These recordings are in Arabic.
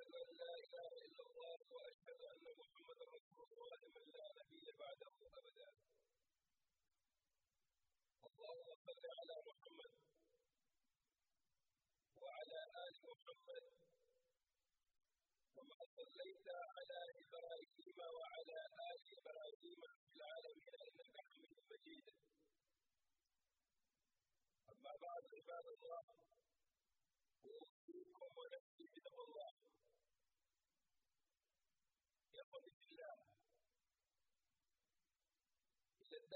أشهد أن لا إله إلا الله وأشهد أن محمدا رسول الله لمن لا نبي بعده أبدا اللهم صل على محمد وعلى آل محمد كما صليت على إبراهيم وعلى آل إبراهيم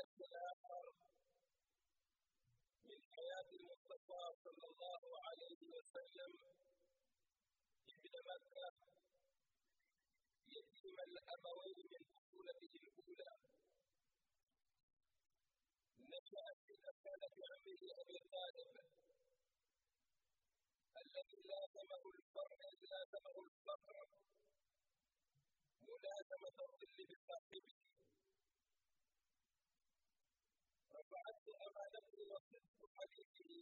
الآخر من حياة المصطفى صلى الله عليه وسلم عند مكة يتيم الأبوين من طفولته الأولى نشأ في مكانة عمه أبي طالب الذي لازمه الفقر لازمه الفقر ملازمة الظل بصاحبه وعدت أمانته وصدق حديثه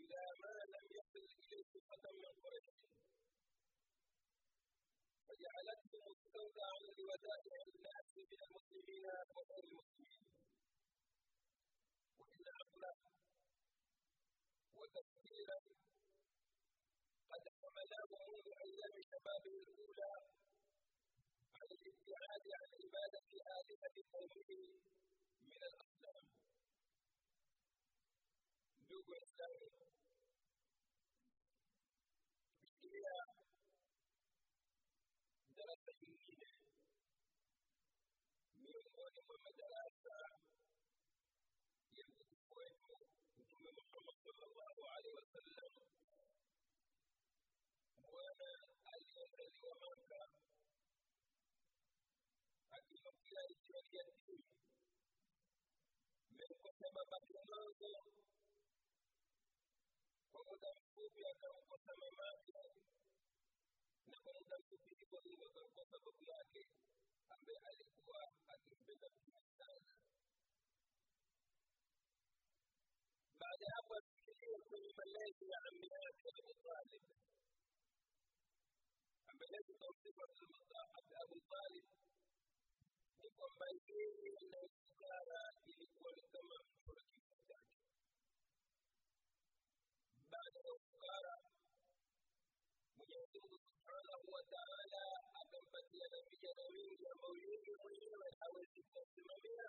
إلى ما لم يصل إليه قدم قريش فجعلته مستودعا لودائع الناس من المسلمين وغير المسلمين وإن عقلا وتفكيرا قد حملاه منذ أيام الأولى عن الابتعاد عن عبادة آلهة قومه and um, New West Day kusema mazungumzo kwa muda mfupi akamkosa mama yake na kwa muda mfupi hivyo hivyo akamkosa babu yake ambaye alikuwa akimpenda mtume sana baada ya hapo akifikiria kwenye malezi ya ami yake abu talib ambelezi kamsifu abu talib ni kwamba yeye na ishara ilikuwa ni kama subhanahu wa ta'ala akampatia na vijana wengi ambao yeye mwenyewe hawezi kuwasimamia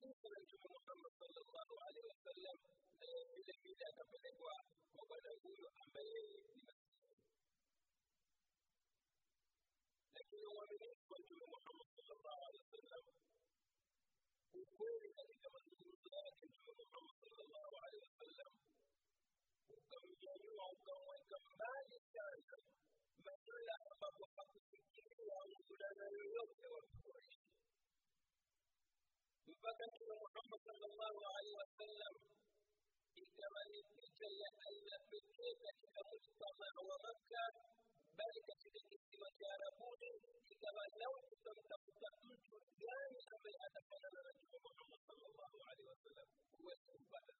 kisa na mtume muhammad sallallahu alaihi wasallam naye vile vile akapelekwa kwa bwana huyo ambaye yeye ni masihi lakini uaminifu wa mtume muhammad sallallahu alaihi wasallam ukweli katika mazungumzo yake mtume muhammad kujua ukamweka mbali sana mahala ambapo hakufikiriwa mvulana yoyote wa Quraishi mpaka Mtume Muhammad sallallahu alaihi wasallam ikawa ni picha ya aina pekee katika mujtamaa wa Makka, bali katika kisiwa cha Arabuni ikawa lau tutamtafuta mtu gani ambaye atafanana na Mtume Muhammad sallallahu alaihi wasallam huwezi kumpata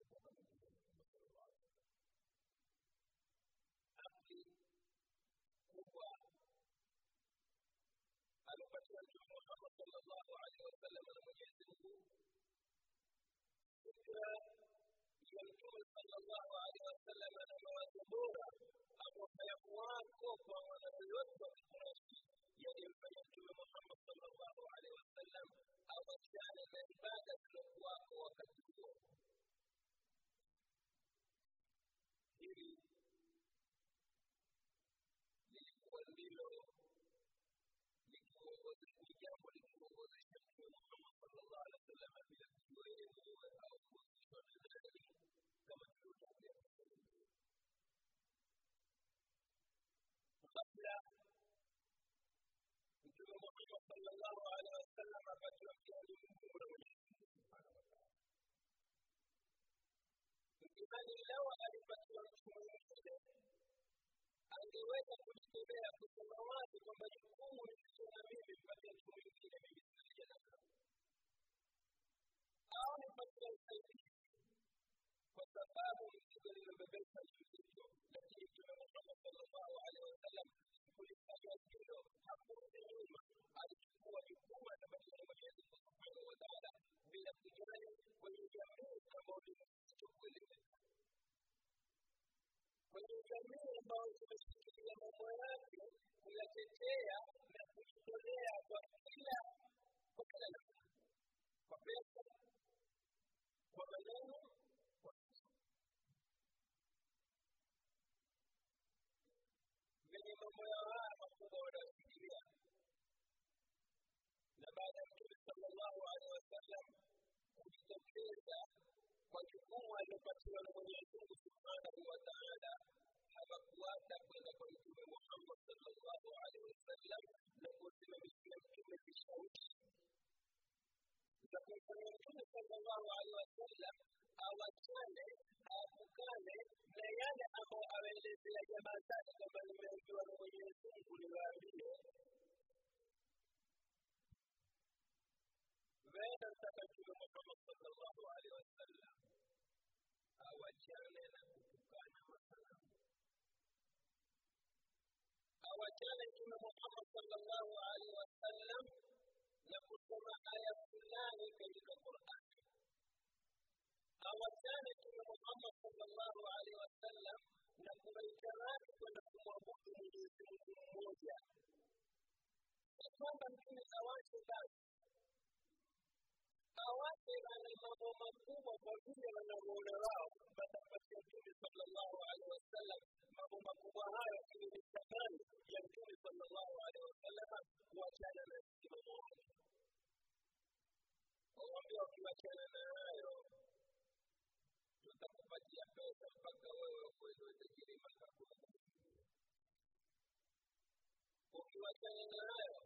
فيها يمتون صلى الله عليه وسلم na mawazo bora ambayo wako kwa wanayoyote wa kikuraishi yaliyomfanya mtume muhammad salllahu alehi wasallam awachane na ibada zilizokuwako wakati huo hili lilikuwa ndilo likiongoza jambo likiongoza mtume muhammad salllahu alehi wasallam bila kujua yeye mwenyewe au صلى الله عليه وسلم قد يحيى الامور Imani yao alipatiwa mtu mwingine angeweza kujitolea kusema wazi kwamba jukumu nilisoma mimi mpatia mtu mwingine mimi sinaja na kama au nipatia usaidizi kwa sababu mizigo iliyobebesha juu hiyo lakini mtume muhammad sallallahu alaihi wasallam kulifanya hilo hakurudi nyuma alichukua jukumu akabadili mwenyezi mungu subhanahu wataala bila kujali kwenye jamii ambao limesitokuelewa kwenye jamii ambao tumeshikilia mambo yake kuyatetea na kujitolea kwa kila kwa kila namna kwa pesa kwa maneno صلى الله عليه وسلم kujitokeza kwa jukumu aliyopatiwa na Mwenyezi Mungu كان الإمام محمد صلى الله عليه وسلم لكتب آيات الله كلمة القرآن أو كان الإمام محمد صلى الله عليه وسلم لكتب الكلام ونكتب مmoja kwamba mtume awache basi wanawake wana mambo makubwa kwa vile wanavyoona wao watampatia mtume sallallahu alaihi wasallam mambo makubwa hayo lakini ya mtume sallallahu alaihi wasallam kuachana na msimamo wake ng'ombe wakiachana na hayo tutakupatia pesa mpaka wewe kwenda utajiri mpaka ukiachana na hayo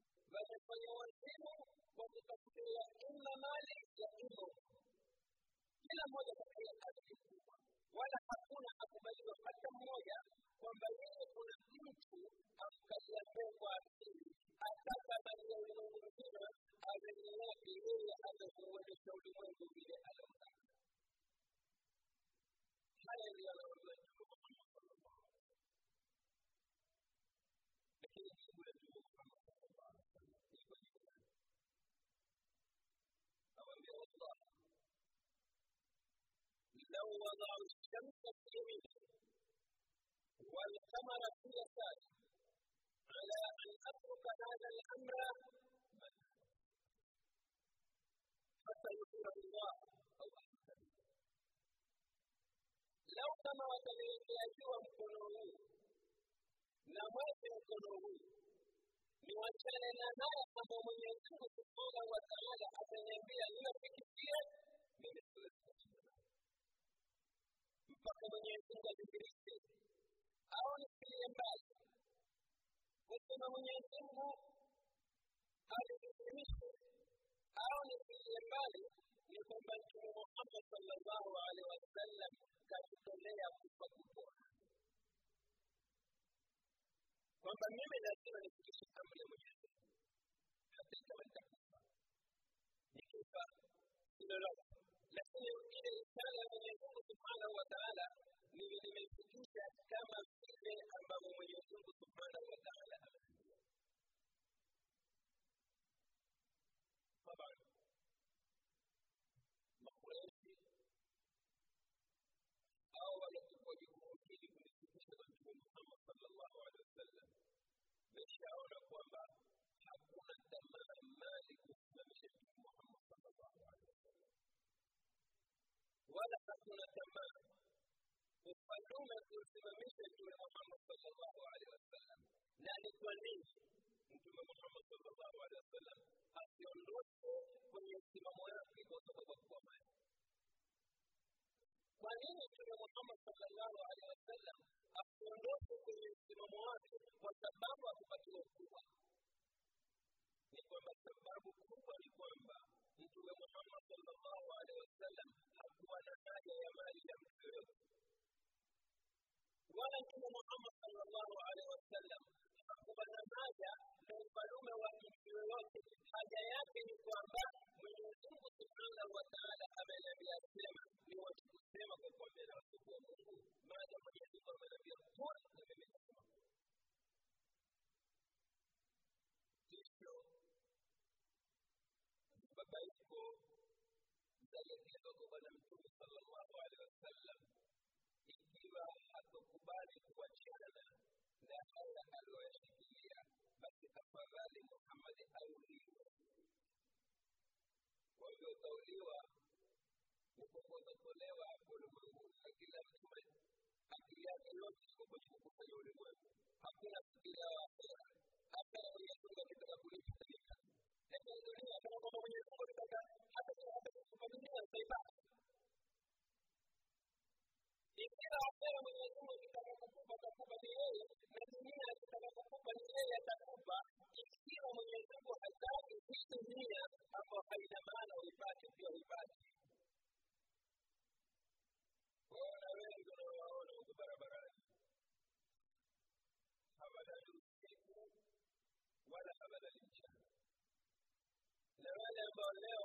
بل fayawazimu wakikadiria ima mali ya imo kila mmoja katika kazi kubwa wala hakuna akubaliwa hata mmoja kwamba yeye kuna mtu akaliapengwa asili hata kama ni ulimwengu mzima ameni yake yeye amekuuendesha ulimwengu vile alomtaka haya ndiyo ونضع الشمس في يمينه والقمر في يساره على ان اترك هذا الامر حتى يطيع الله او لو kama wataliingiajiwa mkono huu na mweke mkono huu niwachane na naye kwamba mwenyezi mungu subhanahu wataala ataniambia niyofikirie mimi siwezi non è un bakamenyeshezwa bikurikira aho nikwiriye mbaye gusoma munyezengu abibishimishe aho nikwiriye mbaye ni kwamba mtume muhammad sallallahu alaihi wasallam katutolea kufa kupona kwamba mimi lazima nifikishe amri ya mwenyezi hata kama nitakufa nikifa silo lolote lakini ile ishara ya Mwenyezi Mungu Subhanahu wa Ta'ala nimeifikisha kama vile ambavyo Mwenyezi Mungu Subhanahu wa Ta'ala Makureshi au wanachukua jukumu hili kumfikisha kwa Mtume Muhammad sallallahu alaihi wasallam, meshaona kwamba hakuna thamani kusimamisha Mtume Muhammad sallallahu alaihi wala hakuna tamaa. Ufalme kusimamisha Mtume Muhammad sallallahu alaihi wasallam, na ni kwa nini Mtume Muhammad sallallahu alaihi wasallam asiondoke kwenye msimamo wake kwa sababu kwa mali? Kwa nini Mtume Muhammad sallallahu alaihi wasallam asiondoke kwenye msimamo wake kwa sababu hakupatiwa ukubwa? Ni kwamba sababu kubwa ni kwamba Mtume Muhammad sallallahu ni kwamba Mwenyezi Mungu Subhanahu wa Ta'ala ameyasema ni watu kusema kwa kuambia na wasiokuwa Mungu baada ya Mwenyezi Mungu ameniambia mtoni na mimi nasema Kristo baba yuko mzazi kidogo bwana Mtume sallallahu alaihi wasallam ikiwa hakukubali kuachana na haya aliyoyashikilia basi tafadhali Muhammad auliwe walioteuliwa kukombolewa ulimwenguni na kila mtu akili yake yote iko kwenye kukusanya ulimwengu hakuna kufikiria hasara hata mwenyezi mungu akitaka kulifikiria yameondolewa kana kwamba mwenyezi mungu akitaka hata kama hata kusimamia saibaki Mwingine asema Mwenyezi Mungu kitakapokupa atakupa ni yeye, na mwingine kitakapokupa ni yeye atakupa, ikiwa Mwenyezi Mungu hataki hizo nia ambao haina maana uipate, pia uipate. Waona wengi unaowaona huko barabarani hawadali usiku wala hawadali mchana, na wale ambao leo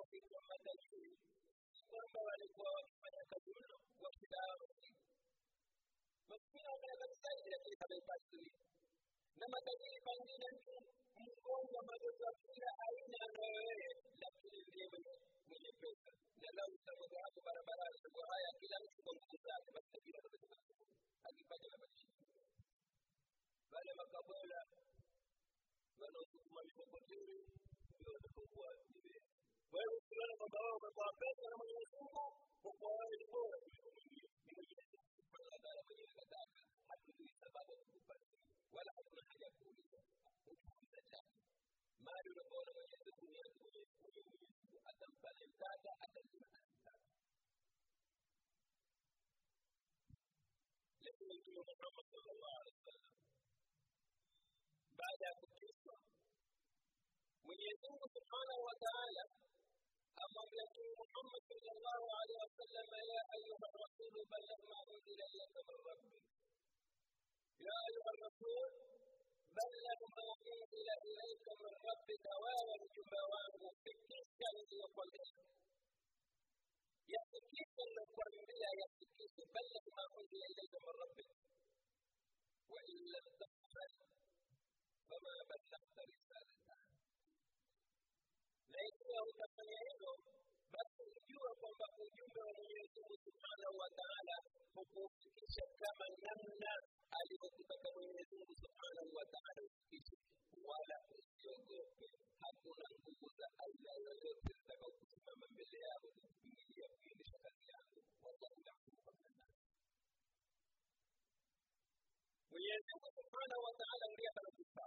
anaipasiri na matajiri mengine tu mgonjwa magonjwa kila aina anayowewe lakini ndiye mwenye pesa na lau utakuta hapo barabarani kwa haya kila mtu kwa nguvu zake basi tajiri atataka akipata na maisha wale makabwela wanaosukuma mikokoteni ndio watakokuwa wewe usione kwamba wewe umepewa pesa na Mwenyezi Mungu kwa wewe ni bora kuuliza kujiuliza chanzo mali unapoona mwenyezi mungu niazi mwenye huyo mwenyezi mungu atampa anayemtaka atampa anayemtaka lakini mtume muhammad sallallahu alaihi wasallam baada ya kuteswa mwenyezi mungu subhanahu wa taala أمر محمد صلى الله عليه وسلم يا أيها الرسول بلغ ما أنزل إليك من ربك يا أيها الرسول بلغ ما انزل اليك من ربك ولم تبواه fikisha niliyokwambia yafikishe niliyokwambia yafikishe balagh ma unzila ilayka min rabbik wain lam tafal fama ballaghta risalatah na ikiwa utafanya hivyo basi ujue kwamba ujumbe wa mwenyezi mungu subhanahu wa taala hukuufikisha kama namna alivyokutaka Mwenyezi Mungu subhanahu wa taala usikishi wala usiogope. Hakuna nguvu za aina yoyote zitakaokusimama mbele yako kukuzuia kuendesha kazi yako. Wallahu yakufa minannas. Mwenyezi Mungu subhanahu wa taala ndiye anakufa.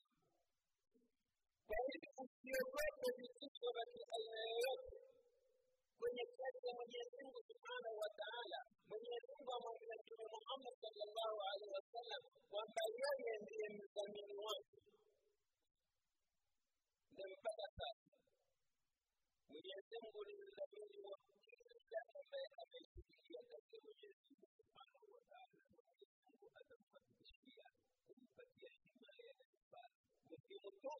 Kwa hivyo usiogope vitisho vya aina yoyote kwenye kazi ya Mwenyezi Mungu subhanahu wa taala من يرضى من محمد صلى الله عليه وسلم وما yeye ndiye mdhamini wake nampata sasa mwenyezi mungu ni mdhamini wa kila ambaye ameifikiria katika mwenyezi mungu subhanahu wataala mwenyezi mungu atamfanikishia kumpatia himaya na kifaa muhimu tu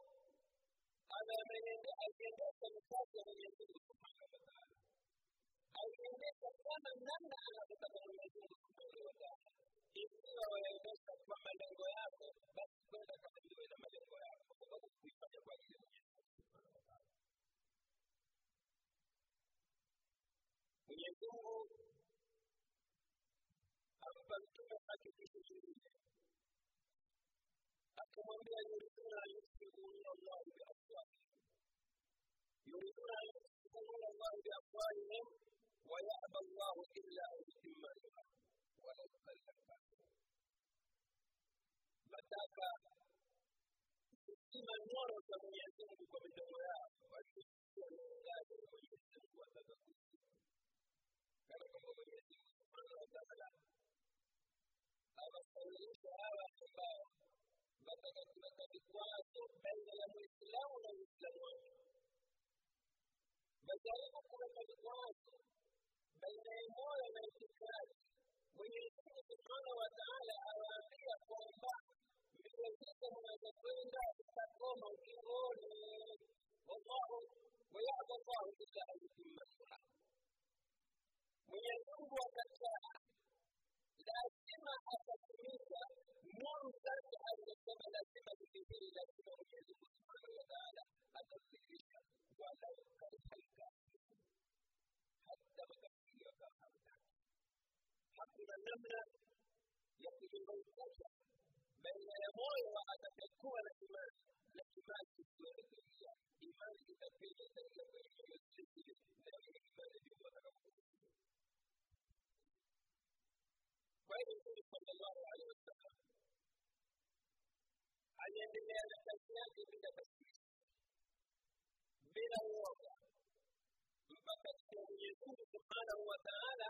ana ameyenda ajenda akamtaka mwenyezi mungu subhanahu wataala alimentación no es nada que está comiendo en su pelota. Y si lo está con malengo de ajo, va a ser la categoría de malengo de ajo. Como no se puede cualquier Mwenyezungu ampa mtume wake kitu kingine, akamwambia yuriduna an yusbihuna llahu biafwahihim, yuriduna an yusbihuna llahu biafwahihim ويأبى الله إلا أن يتم نعمه ولو كره الكافرون nataka kuzima nyoro za Mwenyezi Mungu kwa midomo yao waliosikia neno Mwenyezi Mungu watakakusikia kana kwamba Mwenyezi Mungu subhanahu wa taala awasawirisha hawa ambao nataka kuleta vikwazo baina ya Muislamu na Muislamu wake majaribu kuleta vikwazo بين يمونا من الكتاب mwenyezi subhanahu wa taala awaambia kwamba mbio ziko mnazokwenda zitakoma ukingoni wallahu wayaba llahu ila an yutimma subhanahu mwenyezimungu akataa lazima atatimiza mungu sasa alizosema lazima zikizili lazima mwenyezimungu subhanahu wa taala atasilisha walau karihalkafirun hata حقنا namna ya kuzungumza baina ya moyo atakayekuwa na imani na imani isiyoelezea imani itapenya zaidi kwenye moyo sisi na ile imani ndio atakapokuwa kwa hiyo Mtume sallallahu alaihi wasallam aliendelea na kazi yake bila tashwishi bila uoga mpaka siku Mwenyezi Mungu subhanahu wa ta'ala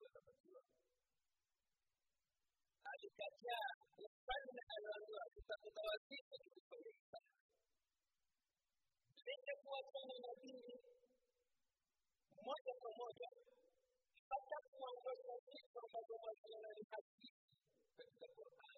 kwenda maziwa alikataa mfalme aliamua tutakutawazisha kilichofanyika lenye kuwafanya nabii moja kwa moja hata kuangosha vitu ambavyo mwanzo ananihakiki katika qurani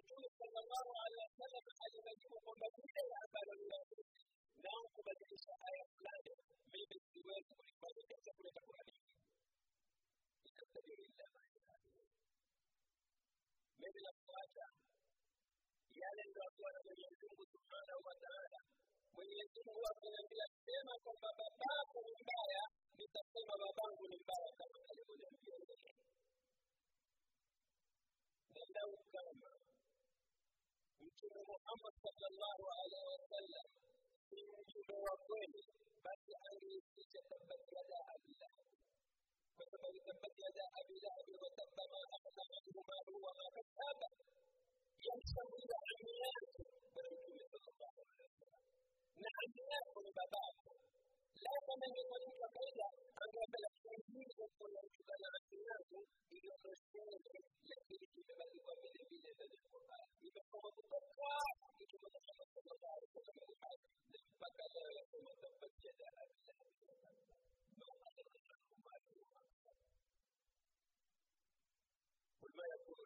mtume sallallahu alaihi wasallam alimajibu kwamba lile ambalo linakuja nao kubadilisha aya fulani mimi siwezi kulifanya katika kuleta uhalifu inatabiri illa mimi nafuata yale ndiyokuwa na mwenyezi mungu subhanahu wa taala mwenyezi mungu akiniambia sema kwamba babako ni mbaya nitasema babangu ni mbaya kama alivyoniambia nenda ukama mtume muhammad salllahu alaihi wasallam ni mtume wa kweli basi angeitisha tabbat yada abillah kwa sababu tabbat yada abilahabi watabba ma aghna anhu maluhu wama kasaba yahsabu ila ami yake bwana mtume salllahu alehi wasallam na ami yako ni babako la familia la media, aunque la relación con la ciudad de la y los resuelve la crisis de la de la y los como tu papá que no nos la mujer de su batalla de la segunda parte de la vida de la no va a tener a mal la a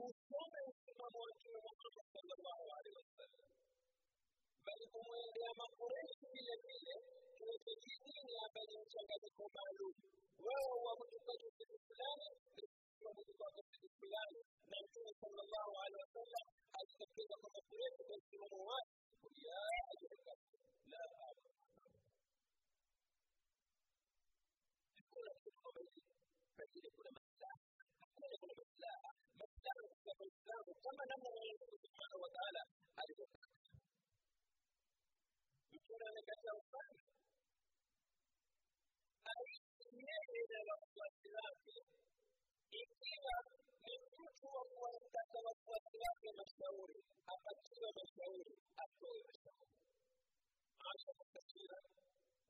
وصوم اهتمام رسول الله صلى الله عليه وسلم بل kumwendea makureshi vile vile tunachojinia bali mchanganyiko maalum wewe uabudu kwa kitu fulani uabudu kwa kitu fulani na mtume sallallahu alaihi wasallam alitokeza kwa makureshi kwa msimamo wake ya ajabu la hakuna kitu kwa maana kuna maslaha hakuna kuna maslaha الاسلام كالاسلام كما نمر الله سبحانه وتعالى عليه وسلم يقول لك يا أستاذ يجعل وسواس ikiwa ni mtu wa kuwataka wafuasi wake mashauri apatiwe mashauri atoe mashauri hasana kasira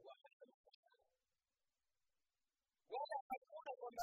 wa hasana wala hakuna kwamba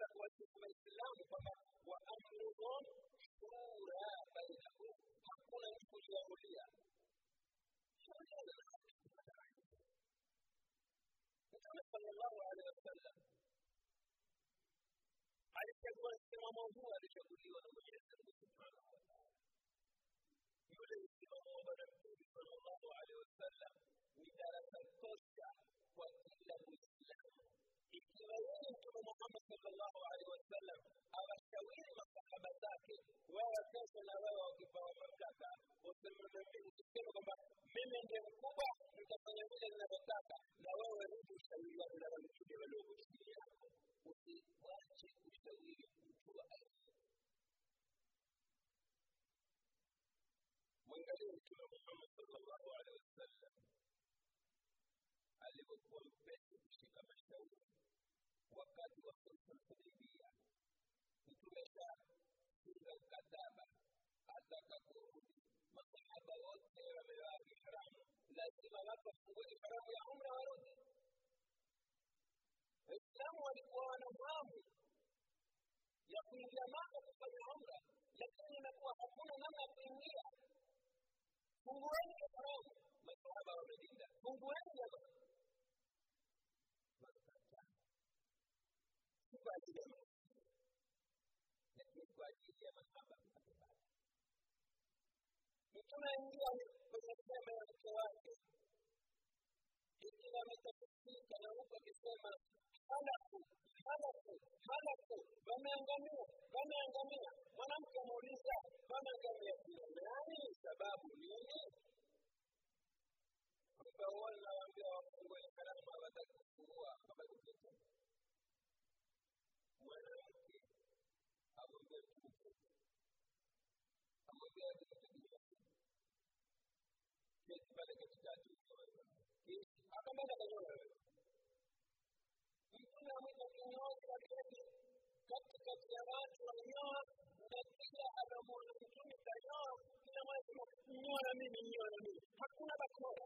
النبي صلى الله عليه وسلم على الشكوى السيرة موضوع لشكوى لي وأنا مجلس سبحانه وتعالى يولد السيرة موضوع صلى الله عليه وسلم إذا تكشف وإلا ikiwawili mtume Muhammad sallallahu alaihi wasallam awashauri masahaba zake, wewe kesho na wewe ukipewa mamlaka usiseme kwamba mimi ndiye mkubwa, nitafanya vile ninavyotaka, na wewe rudi ushauri wako na walichuja wadogo chini yako. Usiwache ushauri mtu wa aina mwangalie mtume Muhammad sallallahu alaihi wasallam alivyokuwa mpesi kushika mashauri wakati wa sulhu Hudaybia, Mtume shafunga ukataba atakaporudi. Masahaba wote wamevaa ihramu, lazima watu wafungue ihramu ya umra warudi. Waislamu walikuwa wana hamu ya kuingia Maka kufanya umra, lakini inakuwa hakuna namna ya kuingia. Fungueni ihramu, masahaba wamelinda, fungueni jamani kwa ajili ya mahaba mbalimbali. Mtume aingia kwenye sema ya mke wake, ikiwa ametafsirika na huku akisema halaku halaku halaku, wameangamia wameangamia. Mwanamke amuuliza wameangamia kina nani? Sababu nini? Kumbe wao nawaambia wafungue kalamu, hawataki kufungua, hawataki mwana kwenda kanyona mtume amwezakinyoza lakini katikati ya watu wananyoa na kila anamuona mtume kanyoa kila mwasema nyoa na mimi nyoa na mimi hakuna bakora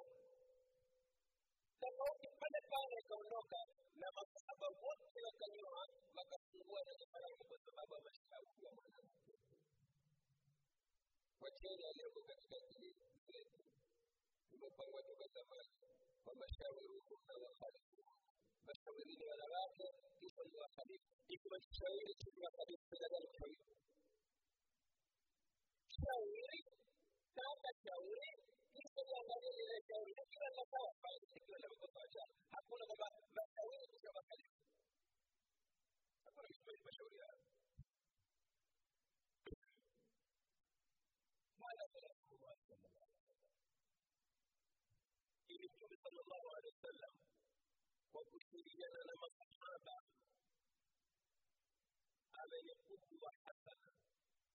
tofauti pale pale ikaondoka na masahaba wote wakanyoa wakafungua na jifaramu kwa sababu ya mashauri ya mwanamke kwa chini aliyoko katikati yetu tumepangwa tu kwa zamani ومشاورهم وخليفهم مشاورين wanawake kisha ni wakhalifu ikiwa shauri sisi wakhalifu tunadhani shauri shauri kama shauri kisha niangalie lile shauri na kila masaa fanye ikiwa na mkopo wa hakuna kwamba mashauri kisha kwa kusaidiana na masahaba ambaye kudwa hasana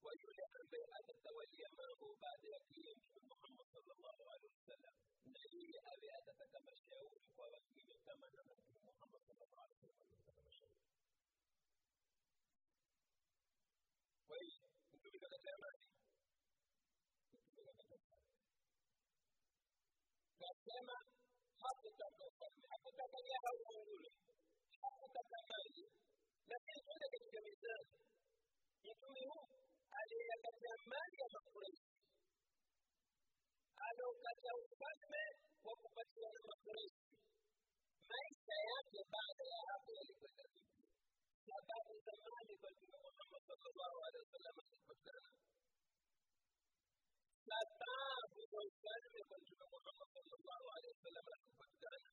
kwa yule ambaye atatawalia mambo baada ya kile mtume Muhammad sallallahu alaihi wasallam, na yeye awe atataka mashauri kwa wengine kama na mtume Muhammad sallallahu alaihi wasallam atataka mashauri. Kwa hiyo mtume kakataa maji, mtume kakataa kasema تتجاهل موضوعه حتى تتجاهل لكن هناك كمثال يقول علي يتجمل يا مقريش aliopata ufalme wa kupatiwa na Makureshi. Maisha yake baada ya hapo yalikwenda vipi? Sababu zamani kwa Mtume Muhammad sallallahu alaihi wasallam alipatikana sababu za ufalme kwa Mtume Muhammad sallallahu alaihi wasallam alipatikana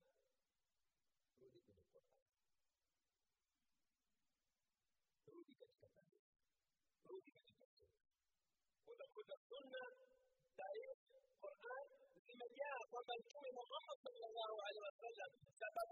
كتب سنه تاريخ طيب، القرآن لمن يعرف ومن محمد صلى الله عليه وسلم سبب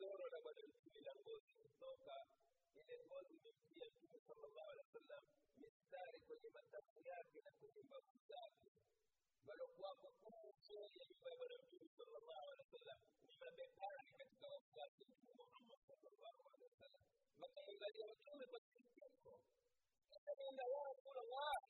godoro la bwana mtume la ngozi kutoka ile ngozi imemjia mtume sallallahu alaihi wasallam mistari kwenye matafu yake na kwenye mbavu zake balokuwako kuu nzuri ya nyumba ya bwana mtume sallallahu alaihi wasallam ni mabepari katika wafuasi mtume muhammad sallallahu alaihi wasallam wakamwangalia mtume kwa kisikiko akaenda wao kuna wao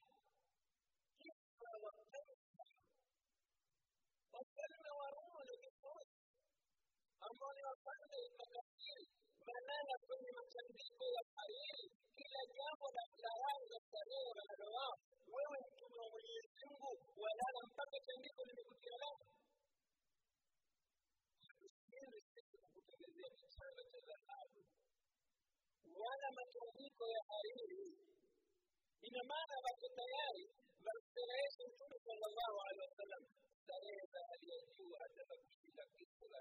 Mungu mtakatifu, badala kwenye matambiko ya starehe, kila jambo la kulaghai la starehe wanaloa. Wewe mtume wa Mwenyezi Mungu walala mpaka tandiko limekutia lako. Hatusiende sisi kukutengenezea kitanda cha dhahabu wala matandiko ya hariri. Ina maana wako tayari namstarehesha Mtume sallallahu alaihi wasallam starehe za hali ya juu hata na kushinda kifo la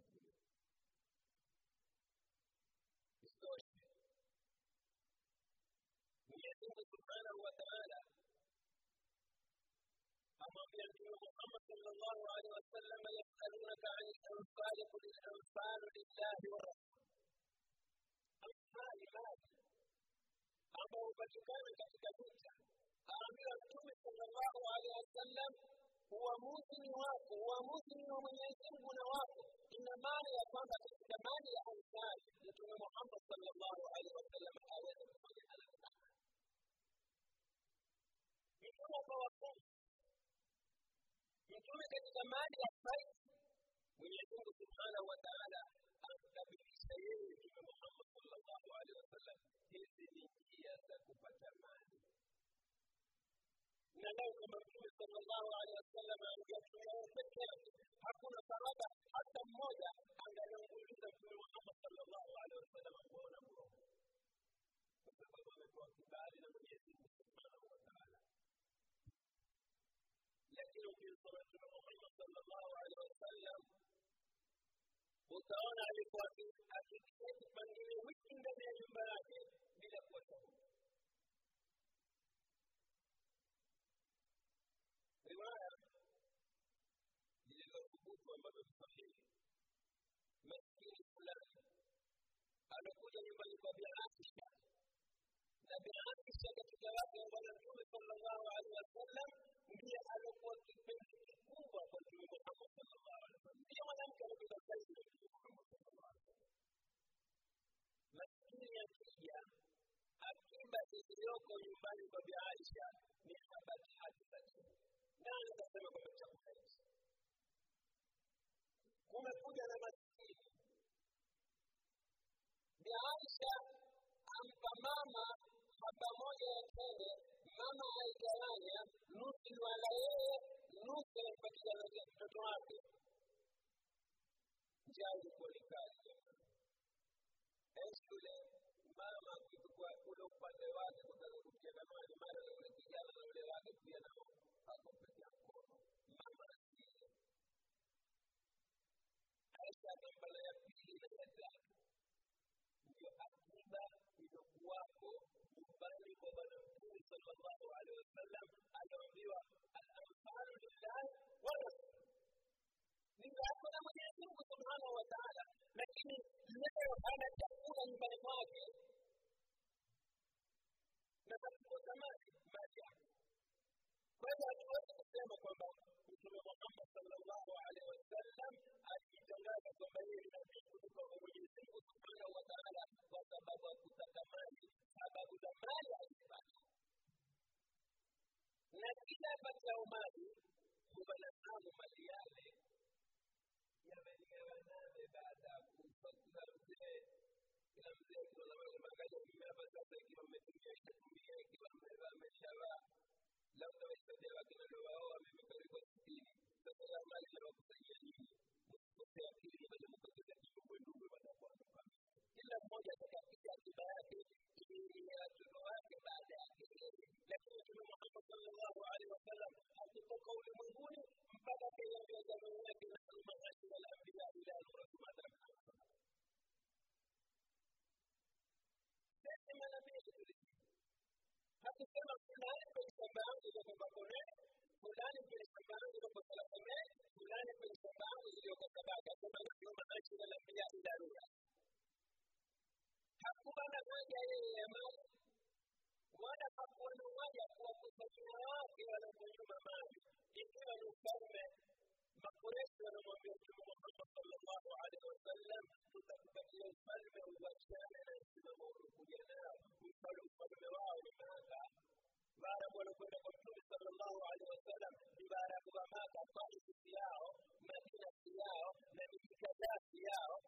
Mwenyezi Mungu Subhanahu wa Ta'ala amwambia Mtume Muhammad sallallahu alaihi wasallam, yasalunaka ani lanfali qul lanfalu lillahi wa rasul, anfali mali ambao hupatikana katika vita. Aambiwa Mtume sallallahu alaihi wasallam, uamuzi ni wako, uamuzi ni wa Mwenyezi Mungu na wako. Ina maana ya kwamba katika mali ya ansari Mtume Muhammad sallallahu alaihi wasallam aweza kufanya mtume akawa mtume katika mali ya faidi Mwenyezi Mungu Subhanahu wa Ta'ala akabidhisha yeye Mtume Muhammad sallallahu alaihi wasallam hizi ni njia za kupata mali. Na leo kama Mtume sallallahu alaihi wasallam angetumia peke yake, hakuna sahaba hata mmoja angemuuliza Mtume Muhammad sallallahu alaihi wasallam kuona mroho, kwa sababu amekuwa kibali na Mwenyezi Mungu صلاه محمد صلى الله عليه وسلم utaona alikuwa akitia kipangilio hiki ndani ya nyumba yake bila kuwa shahidi riwaya lililothubutu ambavyo visahihi maskini fulani amekuja nyumbani kwa biatisha na biatisha katika wake wa bwana mtume sallallahu alaihi wasallam ndiye aliokuwa kipenzi kikubwa kwa Mtume Muhammad sallallahu alaihi wasallam, ndiye mwanamke aliyepita zaidi na Mtume Muhammad sallallahu alaihi wasallam. Maskini akija akiba zilizoko nyumbani kwa Bi Aisha ni habati hati za chini, nani atasema kwamba chakula hichi kumekuja na maskini? Bi Aisha ampa mama haba moja ya tende vamos a Islandia, no ¿eh? a la no se la empatía que nuestro tomate. Ya hay Es que que mama kuchukua lo upande wake kutaka kucheza maji mara ya no na de wake pia nao akompetia mkono mama asile aisha la ya pili na ya tatu ndiyo akiba iliyokuwako nyumbani kwa bwana صلى الله عليه وسلم الأنبياء الأنفال لله ورسوله من ذلك لم يأمره سبحانه وتعالى لكن لا يقال تقول من بني ماجه مثلا يقول ماجه ماجه ماجه يقول سلامة الله رسول محمد صلى الله عليه وسلم أي جلالة وخير ويسلم سبحانه وتعالى وسبب كتب مالي سبب مالي na kila makao mali huwa na hamu mali yale yamegawa nane baada ya kufa kila mzee kila mzee kuna wale magaji mimi hapa sasa ikiwa mmetumia ishatumia ikiwa mmeva ameshawa labda waisaidia wakina ndio wao wamemekariko sitini sasa ya mali yawakusanyia nini msikose akili bali mkoteza kiumbwe ndugu wanakuwa kila mmoja atakapiga akiba yake ili ya watoto wake baada ya kile lakini Mtume Muhammad sallallahu alaihi wasallam akitoka ulimwenguni mpaka kaingia jamii yake na almanashi wal anbiya ila nurati madam sisi manabii hakusema fulani kwenye shamba yangu ndio kwamba kone fulani kwenye shamba yangu ndio kwamba salamee يقبلوا كرمه ما قريش لما بيجي محمد صلى الله عليه وسلم تتقبل له كرمه وشامل السمور وجلاء ويقبلوا كرمه راعي لماذا؟ بارك ولو كنا قلتم صلى الله عليه وسلم بارك وما تقبل سياره مدينه سياره مدينه كذا سياره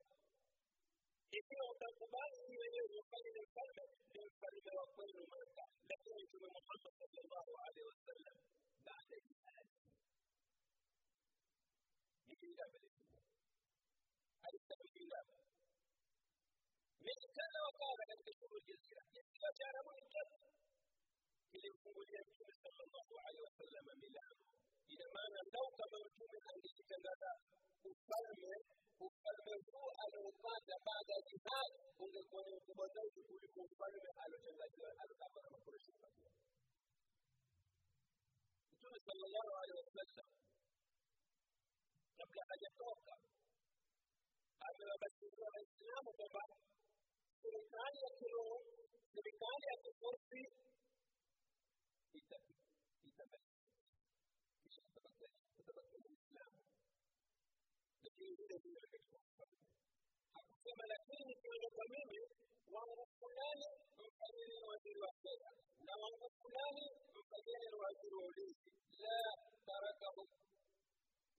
ikiwa utakubali ni wenyewe ufanye ni mfalme ni mfalme wa kweli umeweka lakini mtume muhammad sallallahu alehi wasallam baada ya ibada الاجابه للسؤال هل السبب في الاجابه من كان وقال قد شروط الجزيره اذا كان منكر إلى يقول النبي صلى الله عليه وسلم milano ina maana nauka mtume angejitangaza ufalme ufalme huu aliopata baada ya jihadi ungekuwa ni mkubwa zaidi kuliko ufalme aliotangaziwa alokabana makureshi mtume sallallahu alaihi wasallam kabla hajatoka amewabashiriwa waislamu kwamba serikali ya kiroho serikali ya kifosi hakusema lakini nikienda kwa mimi wangu fulani mfanyeni na waziri wa fedha na wangu fulani mfanyeni na waziri wa ulinzi la barakahu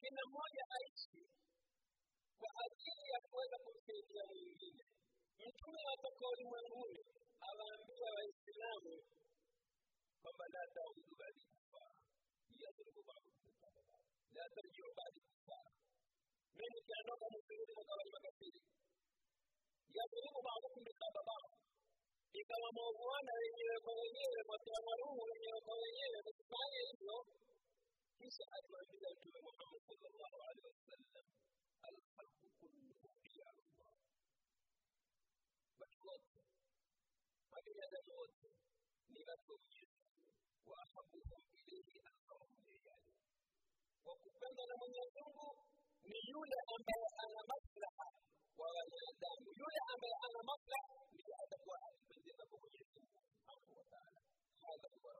kila mmoja aishi kwa ajili ya kuweza kumsaidia mwingine. Mtume atoka ulimwenguni awaambia Waislamu kwamba la taudu bali kufa yadhuru baadhukum la tarjiu bali kufa, mimi nikiondoka msirudi mkawa ni makafiri. Yadhuru baadhukum bikaba baadhi ikawa mauana wenyewe kwa wenyewe, kwa taamarumu wenyewe kwa wenyewe, msifanye hivyo في ساعات معجزه النبي محمد صلى الله عليه وسلم الخلق كله على الله محمود وبهذا الموت لمسهم واحبهم اليه اكثرهم لايجاده wakupenda na mwenyezi mungu ni yule ambaye ana maslaha kwa wanadamu yule ambaye ana maslaha ndiye atakuwa akipendeza kwa mwenyezi mungu subhanahu wataala hadha huwa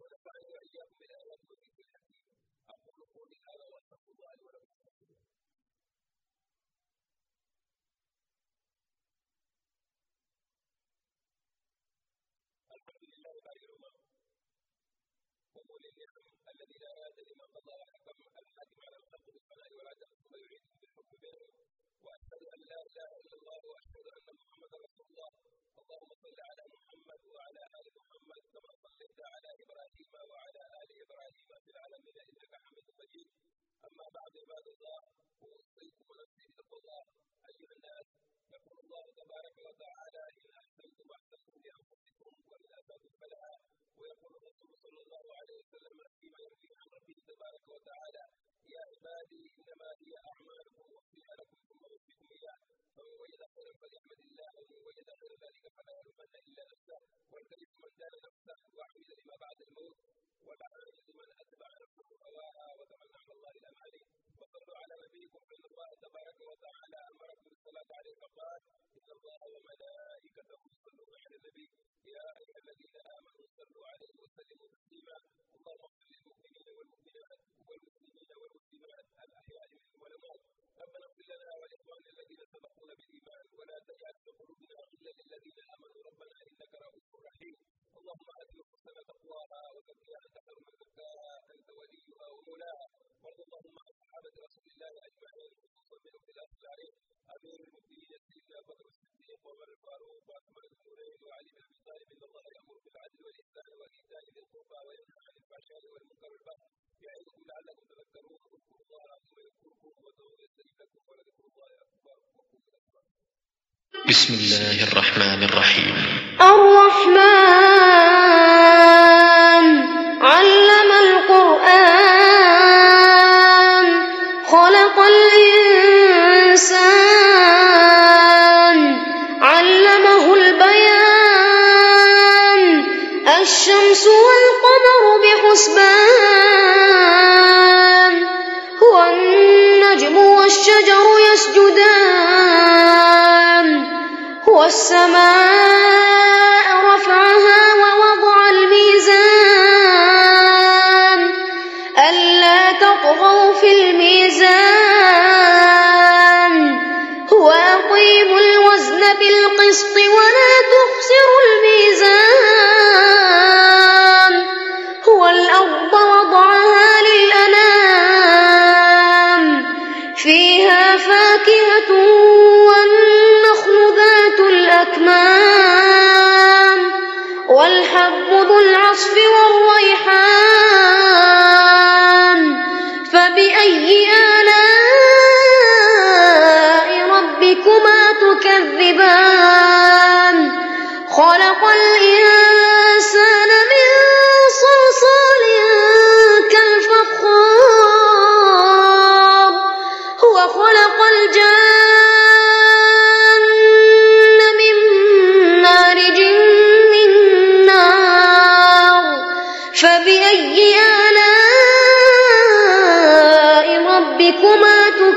ونفعني واياكم والذكر الحكيم اقول قولي هذا الله الحمد لله بعد الامم وقل النعم الذي لا يأتى لمن قضى وحكم الحاكم على الخلق بالفناء والعدم ثم يعيده بالحكم بينهم واشهد ان لا اله الا الله واشهد ان محمدا رسول الله اللهم صل على محمد وعلى وبارك على ابراهيم وعلى ال ابراهيم في العالمين انك حميد مجيد اما بعد عباد الله اوصيكم ونفسي بتقوى الله ايها الناس يقول الله تبارك وتعالى بسم الله الرحمن الرحيم الرحمن علم القرآن خلق الإنسان علمه البيان الشمس والقمر بحسبان هو النجم والشجر والسماء واصبر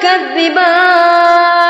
تكذبان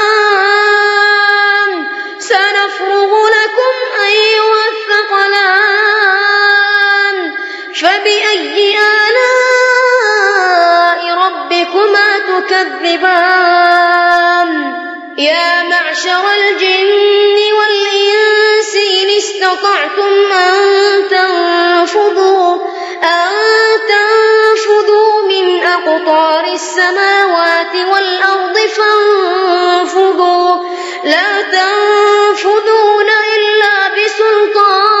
فبأي آلاء ربكما تكذبان يا معشر الجن والإنس إن استطعتم أن تنفضوا أن تنفذوا من أقطار السماوات والأرض فانفضوا لا تنفذون إلا بسلطان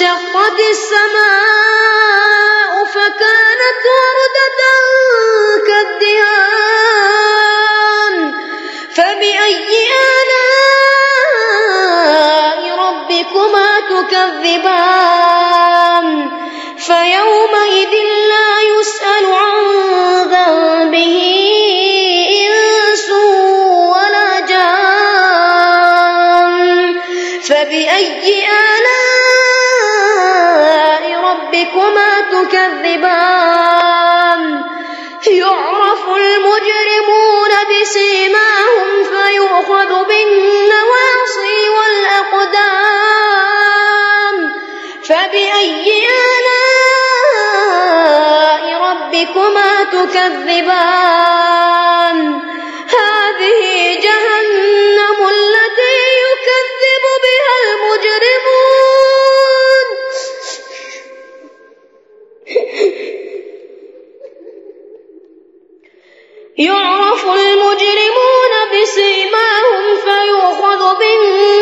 وانشقت السماء فكانت فبأي آلاء ربكما تكذبان هذه جهنم التي يكذب بها المجرمون يعرف المجرمون بسيماهم فيؤخذ بالنسبة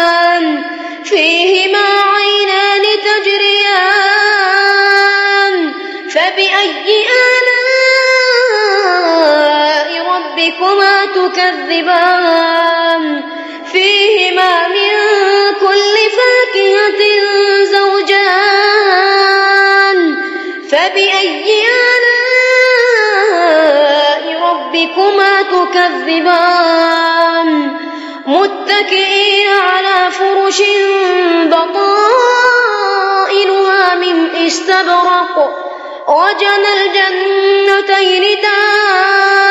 ربكما تكذبان فيهما من كل فاكهة زوجان فبأي آلاء ربكما تكذبان متكئين على فرش بطائلها من استبرق وجنى الجنتين دان